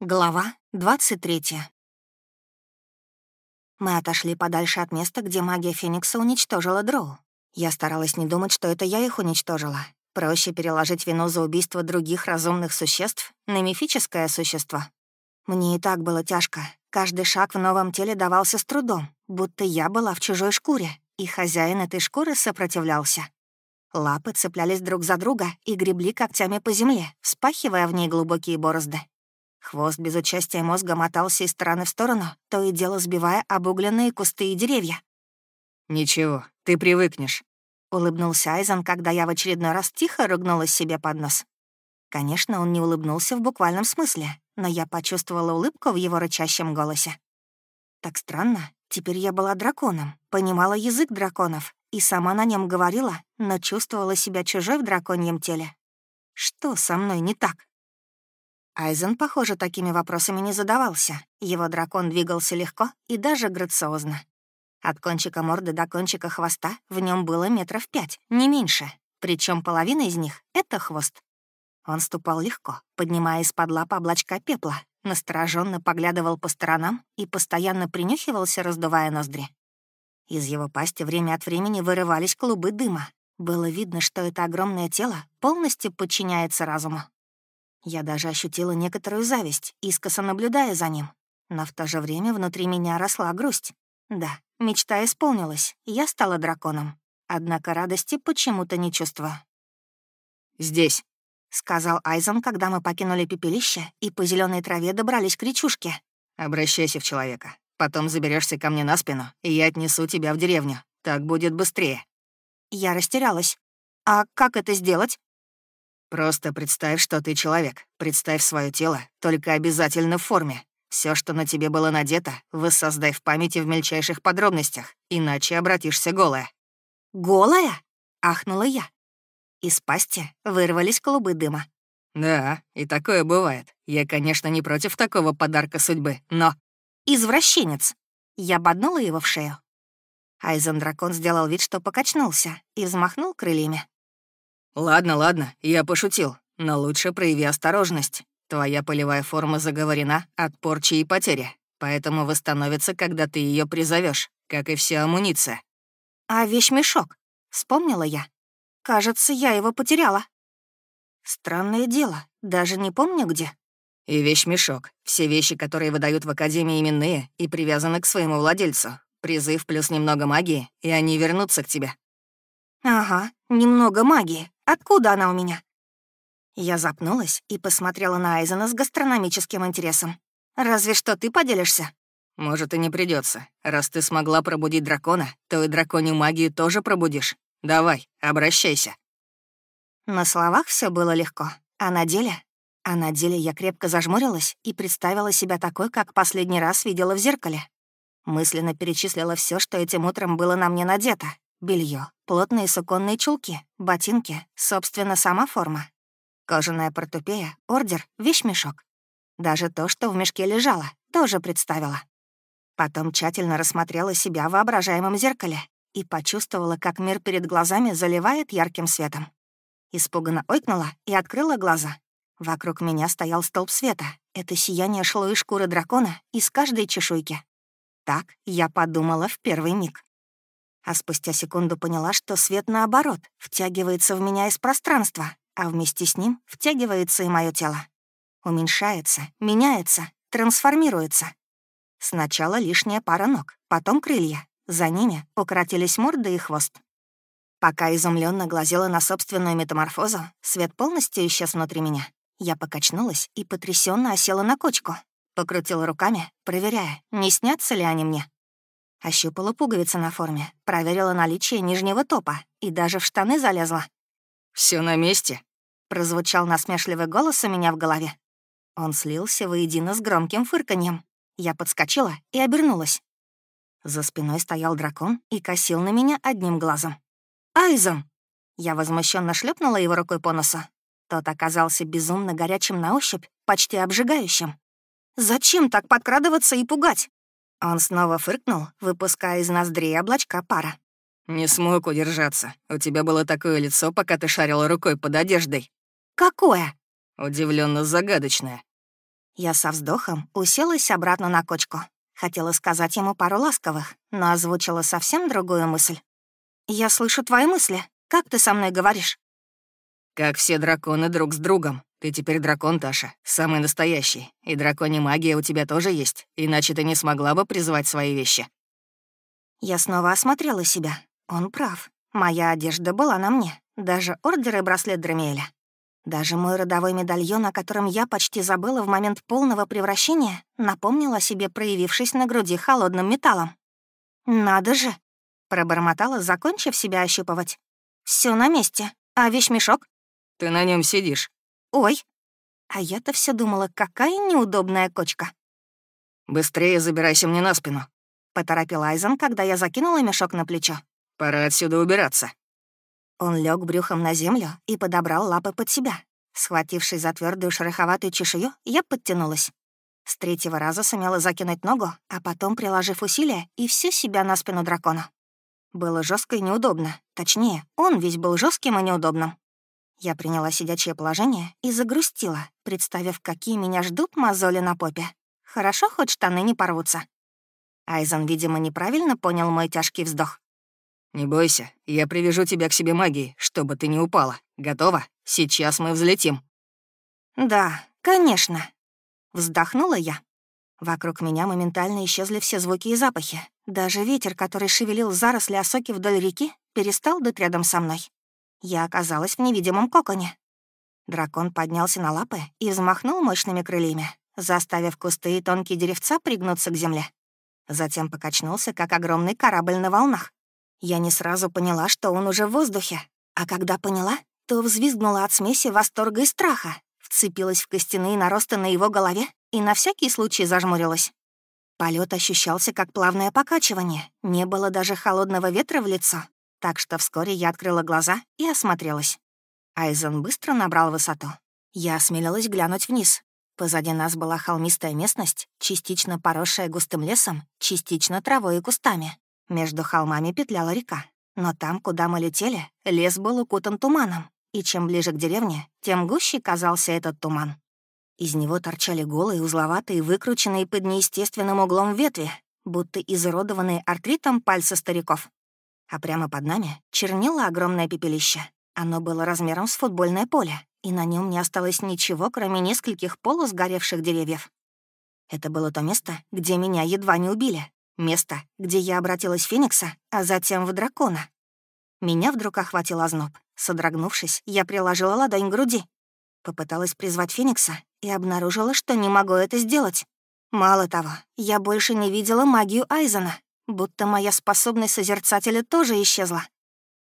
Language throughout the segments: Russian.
Глава 23 Мы отошли подальше от места, где магия Феникса уничтожила Дроу. Я старалась не думать, что это я их уничтожила. Проще переложить вину за убийство других разумных существ на мифическое существо. Мне и так было тяжко. Каждый шаг в новом теле давался с трудом, будто я была в чужой шкуре, и хозяин этой шкуры сопротивлялся. Лапы цеплялись друг за друга и гребли когтями по земле, вспахивая в ней глубокие борозды. Хвост без участия мозга мотался из стороны в сторону, то и дело сбивая обугленные кусты и деревья. «Ничего, ты привыкнешь», — улыбнулся Айзен, когда я в очередной раз тихо ругнулась себе под нос. Конечно, он не улыбнулся в буквальном смысле, но я почувствовала улыбку в его рычащем голосе. Так странно, теперь я была драконом, понимала язык драконов и сама на нем говорила, но чувствовала себя чужой в драконьем теле. Что со мной не так? Айзен, похоже, такими вопросами не задавался. Его дракон двигался легко и даже грациозно. От кончика морды до кончика хвоста в нем было метров пять, не меньше. Причем половина из них — это хвост. Он ступал легко, поднимая из-под лап облачка пепла, настороженно поглядывал по сторонам и постоянно принюхивался, раздувая ноздри. Из его пасти время от времени вырывались клубы дыма. Было видно, что это огромное тело полностью подчиняется разуму. Я даже ощутила некоторую зависть, искоса наблюдая за ним. Но в то же время внутри меня росла грусть. Да, мечта исполнилась, я стала драконом. Однако радости почему-то не чувствую. «Здесь», — сказал Айзон, когда мы покинули пепелище и по зеленой траве добрались к речушке. «Обращайся в человека. Потом заберешься ко мне на спину, и я отнесу тебя в деревню. Так будет быстрее». Я растерялась. «А как это сделать?» Просто представь, что ты человек. Представь свое тело, только обязательно в форме. Все, что на тебе было надето, воссоздай в памяти в мельчайших подробностях, иначе обратишься голая». «Голая?» — ахнула я. Из пасти вырвались клубы дыма. «Да, и такое бывает. Я, конечно, не против такого подарка судьбы, но...» «Извращенец!» Я боднула его в шею. Айзен-дракон сделал вид, что покачнулся, и взмахнул крыльями. «Ладно, ладно, я пошутил, но лучше прояви осторожность. Твоя полевая форма заговорена от порчи и потери, поэтому восстановится, когда ты ее призовешь, как и вся амуниция». «А вещмешок?» — вспомнила я. «Кажется, я его потеряла». Странное дело, даже не помню где. И вещмешок. Все вещи, которые выдают в Академии именные и привязаны к своему владельцу. Призыв плюс немного магии, и они вернутся к тебе. Ага, немного магии. Откуда она у меня?» Я запнулась и посмотрела на Айзена с гастрономическим интересом. «Разве что ты поделишься?» «Может, и не придется. Раз ты смогла пробудить дракона, то и драконью магию тоже пробудишь. Давай, обращайся». На словах все было легко, а на деле... А на деле я крепко зажмурилась и представила себя такой, как последний раз видела в зеркале. Мысленно перечислила все, что этим утром было на мне надето, Белье, плотные суконные чулки, ботинки, собственно, сама форма. Кожаная портупея, ордер, вещмешок. Даже то, что в мешке лежало, тоже представила. Потом тщательно рассмотрела себя в воображаемом зеркале и почувствовала, как мир перед глазами заливает ярким светом. Испуганно ойкнула и открыла глаза. Вокруг меня стоял столб света. Это сияние шло из шкуры дракона из каждой чешуйки. Так я подумала в первый миг а спустя секунду поняла, что свет, наоборот, втягивается в меня из пространства, а вместе с ним втягивается и мое тело. Уменьшается, меняется, трансформируется. Сначала лишняя пара ног, потом крылья. За ними укоротились морда и хвост. Пока изумленно глазела на собственную метаморфозу, свет полностью исчез внутри меня. Я покачнулась и потрясенно осела на кочку. Покрутила руками, проверяя, не снятся ли они мне. Ощупала пуговицы на форме, проверила наличие нижнего топа и даже в штаны залезла. Все на месте?» — прозвучал насмешливый голос у меня в голове. Он слился воедино с громким фырканьем. Я подскочила и обернулась. За спиной стоял дракон и косил на меня одним глазом. «Айзом!» Я возмущенно шлепнула его рукой по носу. Тот оказался безумно горячим на ощупь, почти обжигающим. «Зачем так подкрадываться и пугать?» Он снова фыркнул, выпуская из ноздрей облачка пара. «Не смог удержаться. У тебя было такое лицо, пока ты шарила рукой под одеждой». «Какое?» Удивленно загадочное. Я со вздохом уселась обратно на кочку. Хотела сказать ему пару ласковых, но озвучила совсем другую мысль. «Я слышу твои мысли. Как ты со мной говоришь?» «Как все драконы друг с другом. Ты теперь дракон, Таша, самый настоящий. И драконья магия у тебя тоже есть, иначе ты не смогла бы призвать свои вещи». Я снова осмотрела себя. Он прав. Моя одежда была на мне. Даже ордер и браслет Дремеля. Даже мой родовой медальон, о котором я почти забыла в момент полного превращения, напомнил о себе, проявившись на груди холодным металлом. «Надо же!» — пробормотала, закончив себя ощупывать. Все на месте. А вещмешок?» «Ты на нем сидишь». «Ой!» А я-то все думала, какая неудобная кочка. «Быстрее забирайся мне на спину», — поторопил Айзен, когда я закинула мешок на плечо. «Пора отсюда убираться». Он лег брюхом на землю и подобрал лапы под себя. Схватившись за твердую шероховатую чешую, я подтянулась. С третьего раза сумела закинуть ногу, а потом, приложив усилия, и всю себя на спину дракона. Было жестко и неудобно. Точнее, он весь был жестким и неудобным. Я приняла сидячее положение и загрустила, представив, какие меня ждут мозоли на попе. Хорошо, хоть штаны не порвутся. Айзен, видимо, неправильно понял мой тяжкий вздох. «Не бойся, я привяжу тебя к себе магией, чтобы ты не упала. Готова? Сейчас мы взлетим». «Да, конечно». Вздохнула я. Вокруг меня моментально исчезли все звуки и запахи. Даже ветер, который шевелил заросли осоки вдоль реки, перестал дуть рядом со мной. Я оказалась в невидимом коконе. Дракон поднялся на лапы и взмахнул мощными крыльями, заставив кусты и тонкие деревца пригнуться к земле. Затем покачнулся, как огромный корабль на волнах. Я не сразу поняла, что он уже в воздухе, а когда поняла, то взвизгнула от смеси восторга и страха, вцепилась в костяные наросты на его голове и на всякий случай зажмурилась. Полет ощущался как плавное покачивание, не было даже холодного ветра в лицо, так что вскоре я открыла глаза и осмотрелась. Айзен быстро набрал высоту. Я осмелилась глянуть вниз. Позади нас была холмистая местность, частично поросшая густым лесом, частично травой и кустами. Между холмами петляла река, но там, куда мы летели, лес был укутан туманом, и чем ближе к деревне, тем гуще казался этот туман. Из него торчали голые, узловатые, выкрученные под неестественным углом ветви, будто изуродованные артритом пальцы стариков. А прямо под нами чернило огромное пепелище. Оно было размером с футбольное поле, и на нем не осталось ничего, кроме нескольких полусгоревших деревьев. Это было то место, где меня едва не убили, Место, где я обратилась в Феникса, а затем в дракона. Меня вдруг охватил озноб. Содрогнувшись, я приложила ладонь к груди. Попыталась призвать Феникса и обнаружила, что не могу это сделать. Мало того, я больше не видела магию Айзена, будто моя способность созерцателя тоже исчезла.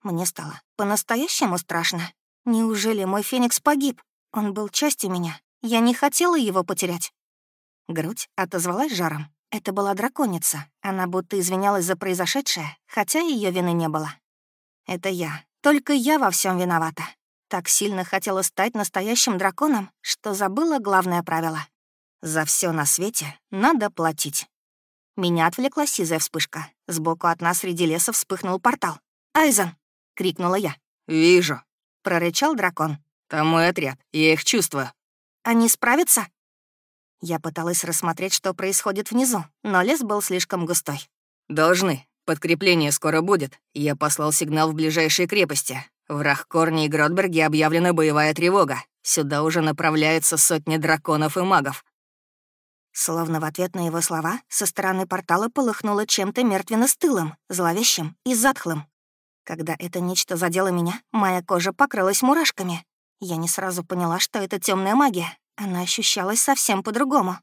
Мне стало по-настоящему страшно. Неужели мой Феникс погиб? Он был частью меня. Я не хотела его потерять. Грудь отозвалась жаром. Это была драконица. Она будто извинялась за произошедшее, хотя ее вины не было. Это я. Только я во всем виновата. Так сильно хотела стать настоящим драконом, что забыла главное правило. За все на свете надо платить. Меня отвлекла сизая вспышка. Сбоку от нас среди леса вспыхнул портал. «Айзен!» — крикнула я. «Вижу», — прорычал дракон. «Там мой отряд, я их чувствую». «Они справятся?» Я пыталась рассмотреть, что происходит внизу, но лес был слишком густой. «Должны. Подкрепление скоро будет. Я послал сигнал в ближайшие крепости. В Рахкорне и Гротберге объявлена боевая тревога. Сюда уже направляются сотни драконов и магов». Словно в ответ на его слова, со стороны портала полыхнуло чем-то мертвенно-стылым, зловещим и затхлым. Когда это нечто задело меня, моя кожа покрылась мурашками. Я не сразу поняла, что это темная магия, она ощущалась совсем по-другому.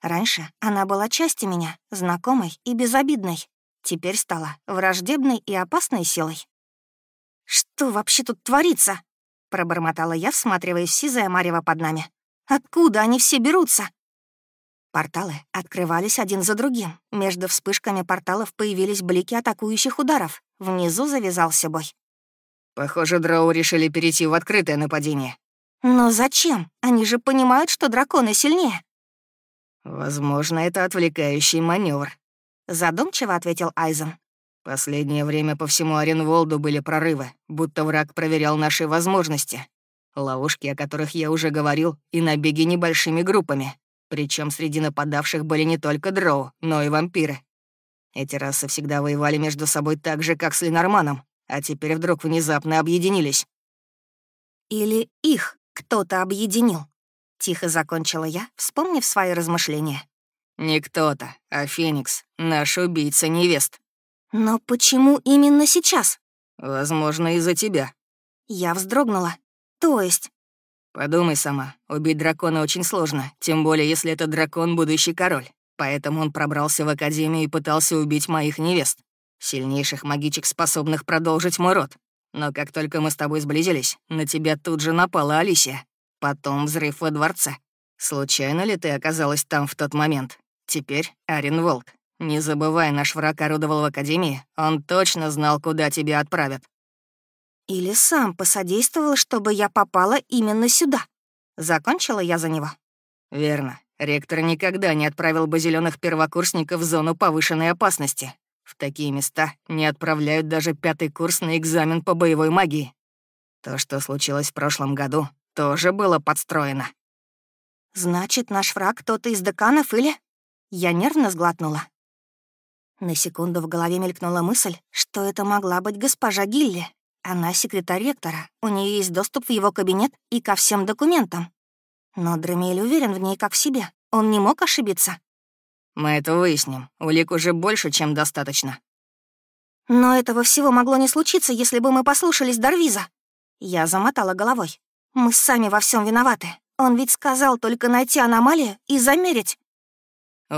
Раньше она была частью меня, знакомой и безобидной. Теперь стала враждебной и опасной силой. «Что вообще тут творится?» — пробормотала я, всматриваясь в сизое марево под нами. «Откуда они все берутся?» Порталы открывались один за другим. Между вспышками порталов появились блики атакующих ударов. Внизу завязался бой. «Похоже, дроу решили перейти в открытое нападение», но зачем? Они же понимают, что драконы сильнее. Возможно, это отвлекающий маневр, задумчиво ответил Айзен. Последнее время по всему Оренволду были прорывы, будто враг проверял наши возможности. Ловушки, о которых я уже говорил, и набеги небольшими группами. Причем среди нападавших были не только дроу, но и вампиры. Эти расы всегда воевали между собой так же, как с Ленорманом, а теперь вдруг внезапно объединились. Или их кто-то объединил. Тихо закончила я, вспомнив свои размышления. «Не кто-то, а Феникс, наш убийца невест». «Но почему именно сейчас?» «Возможно, из-за тебя». Я вздрогнула. «То есть?» «Подумай сама, убить дракона очень сложно, тем более если это дракон — будущий король. Поэтому он пробрался в Академию и пытался убить моих невест. Сильнейших магичек, способных продолжить мой род. Но как только мы с тобой сблизились, на тебя тут же напала Алисия. Потом взрыв во дворце. Случайно ли ты оказалась там в тот момент? Теперь Арен Волк. Не забывай, наш враг орудовал в Академии. Он точно знал, куда тебя отправят. Или сам посодействовал, чтобы я попала именно сюда. Закончила я за него. Верно. Ректор никогда не отправил бы зеленых первокурсников в зону повышенной опасности. В такие места не отправляют даже пятый курс на экзамен по боевой магии. То, что случилось в прошлом году, тоже было подстроено. «Значит, наш враг кто-то из деканов или...» Я нервно сглотнула. На секунду в голове мелькнула мысль, что это могла быть госпожа Гилли. Она секретарь ректора, у нее есть доступ в его кабинет и ко всем документам. Но Дремель уверен в ней как в себе. Он не мог ошибиться. Мы это выясним. Улик уже больше, чем достаточно. Но этого всего могло не случиться, если бы мы послушались Дарвиза. Я замотала головой. Мы сами во всем виноваты. Он ведь сказал только найти аномалию и замерить.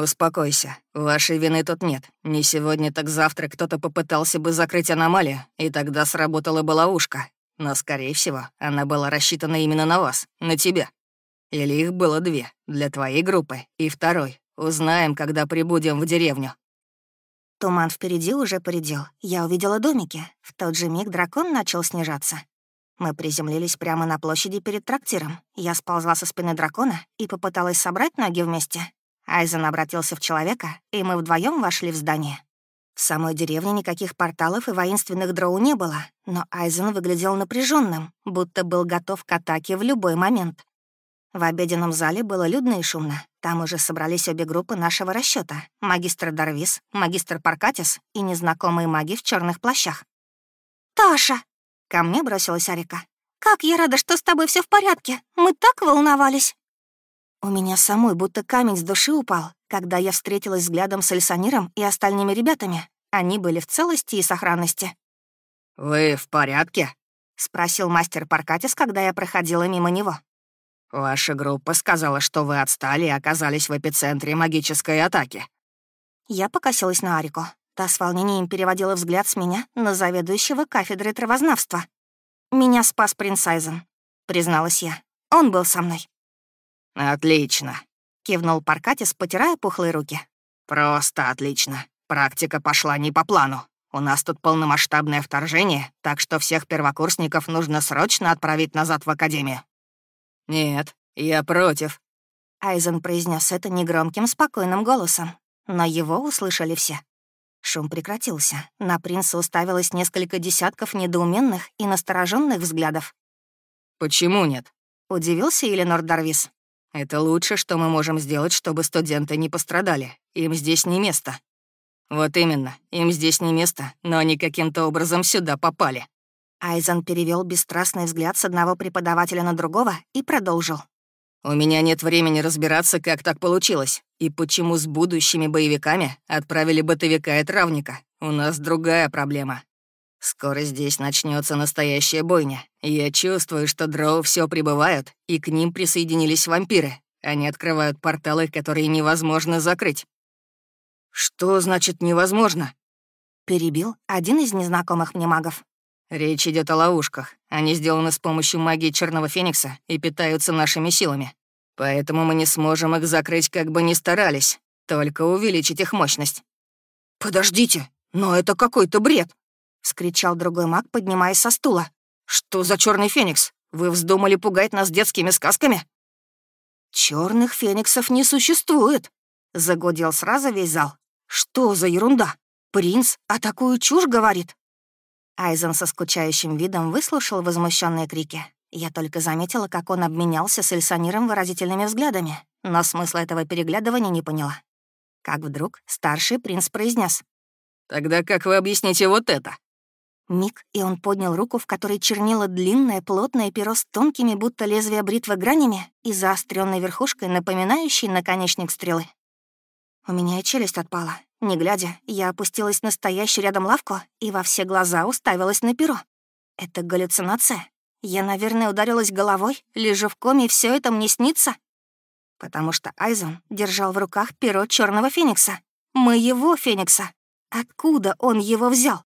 «Успокойся. Вашей вины тут нет. Не сегодня, так завтра кто-то попытался бы закрыть аномалию, и тогда сработала бы ловушка. Но, скорее всего, она была рассчитана именно на вас, на тебя. Или их было две, для твоей группы и второй. Узнаем, когда прибудем в деревню». Туман впереди уже поредел. Я увидела домики. В тот же миг дракон начал снижаться. Мы приземлились прямо на площади перед трактиром. Я сползла со спины дракона и попыталась собрать ноги вместе. Айзен обратился в человека, и мы вдвоем вошли в здание. В самой деревне никаких порталов и воинственных дроу не было, но Айзен выглядел напряженным, будто был готов к атаке в любой момент. В обеденном зале было людно и шумно. Там уже собрались обе группы нашего расчета: магистр Дарвис, магистр Паркатис и незнакомые маги в черных плащах. «Таша!» — ко мне бросилась Арика. «Как я рада, что с тобой все в порядке! Мы так волновались!» У меня самой будто камень с души упал, когда я встретилась взглядом с Эльсониром и остальными ребятами. Они были в целости и сохранности. «Вы в порядке?» — спросил мастер Паркатис, когда я проходила мимо него. «Ваша группа сказала, что вы отстали и оказались в эпицентре магической атаки». Я покосилась на Арику. Та с волнением переводила взгляд с меня на заведующего кафедрой травознавства. «Меня спас принц Айзен», — призналась я. «Он был со мной». «Отлично», — кивнул Паркатис, потирая пухлые руки. «Просто отлично. Практика пошла не по плану. У нас тут полномасштабное вторжение, так что всех первокурсников нужно срочно отправить назад в академию. «Нет, я против», — Айзен произнес это негромким, спокойным голосом, но его услышали все. Шум прекратился. На принца уставилось несколько десятков недоуменных и настороженных взглядов. «Почему нет?» — удивился Эленор Дарвис. «Это лучше, что мы можем сделать, чтобы студенты не пострадали. Им здесь не место». «Вот именно, им здесь не место, но они каким-то образом сюда попали». Айзен перевел бесстрастный взгляд с одного преподавателя на другого и продолжил. «У меня нет времени разбираться, как так получилось, и почему с будущими боевиками отправили бытовика и травника. У нас другая проблема. Скоро здесь начнется настоящая бойня. Я чувствую, что дроу все прибывают, и к ним присоединились вампиры. Они открывают порталы, которые невозможно закрыть». «Что значит невозможно?» Перебил один из незнакомых мне магов. Речь идет о ловушках. Они сделаны с помощью магии Черного Феникса и питаются нашими силами. Поэтому мы не сможем их закрыть, как бы ни старались, только увеличить их мощность. «Подождите, но это какой-то бред!» — скричал другой маг, поднимаясь со стула. «Что за Черный Феникс? Вы вздумали пугать нас детскими сказками?» Черных фениксов не существует!» — загудел сразу весь зал. «Что за ерунда? Принц о такую чушь говорит!» Айзен со скучающим видом выслушал возмущенные крики. Я только заметила, как он обменялся с Эльсониром выразительными взглядами, но смысла этого переглядывания не поняла. Как вдруг старший принц произнес: «Тогда как вы объясните вот это?» Миг, и он поднял руку, в которой чернило длинное плотное перо с тонкими, будто лезвие бритвы гранями и заостренной верхушкой, напоминающей наконечник стрелы. У меня и челюсть отпала. Не глядя, я опустилась на стоящую рядом лавку и во все глаза уставилась на перо. Это галлюцинация? Я, наверное, ударилась головой, лежу в коме, и все это мне снится? Потому что Айзон держал в руках перо черного феникса. Моего феникса. Откуда он его взял?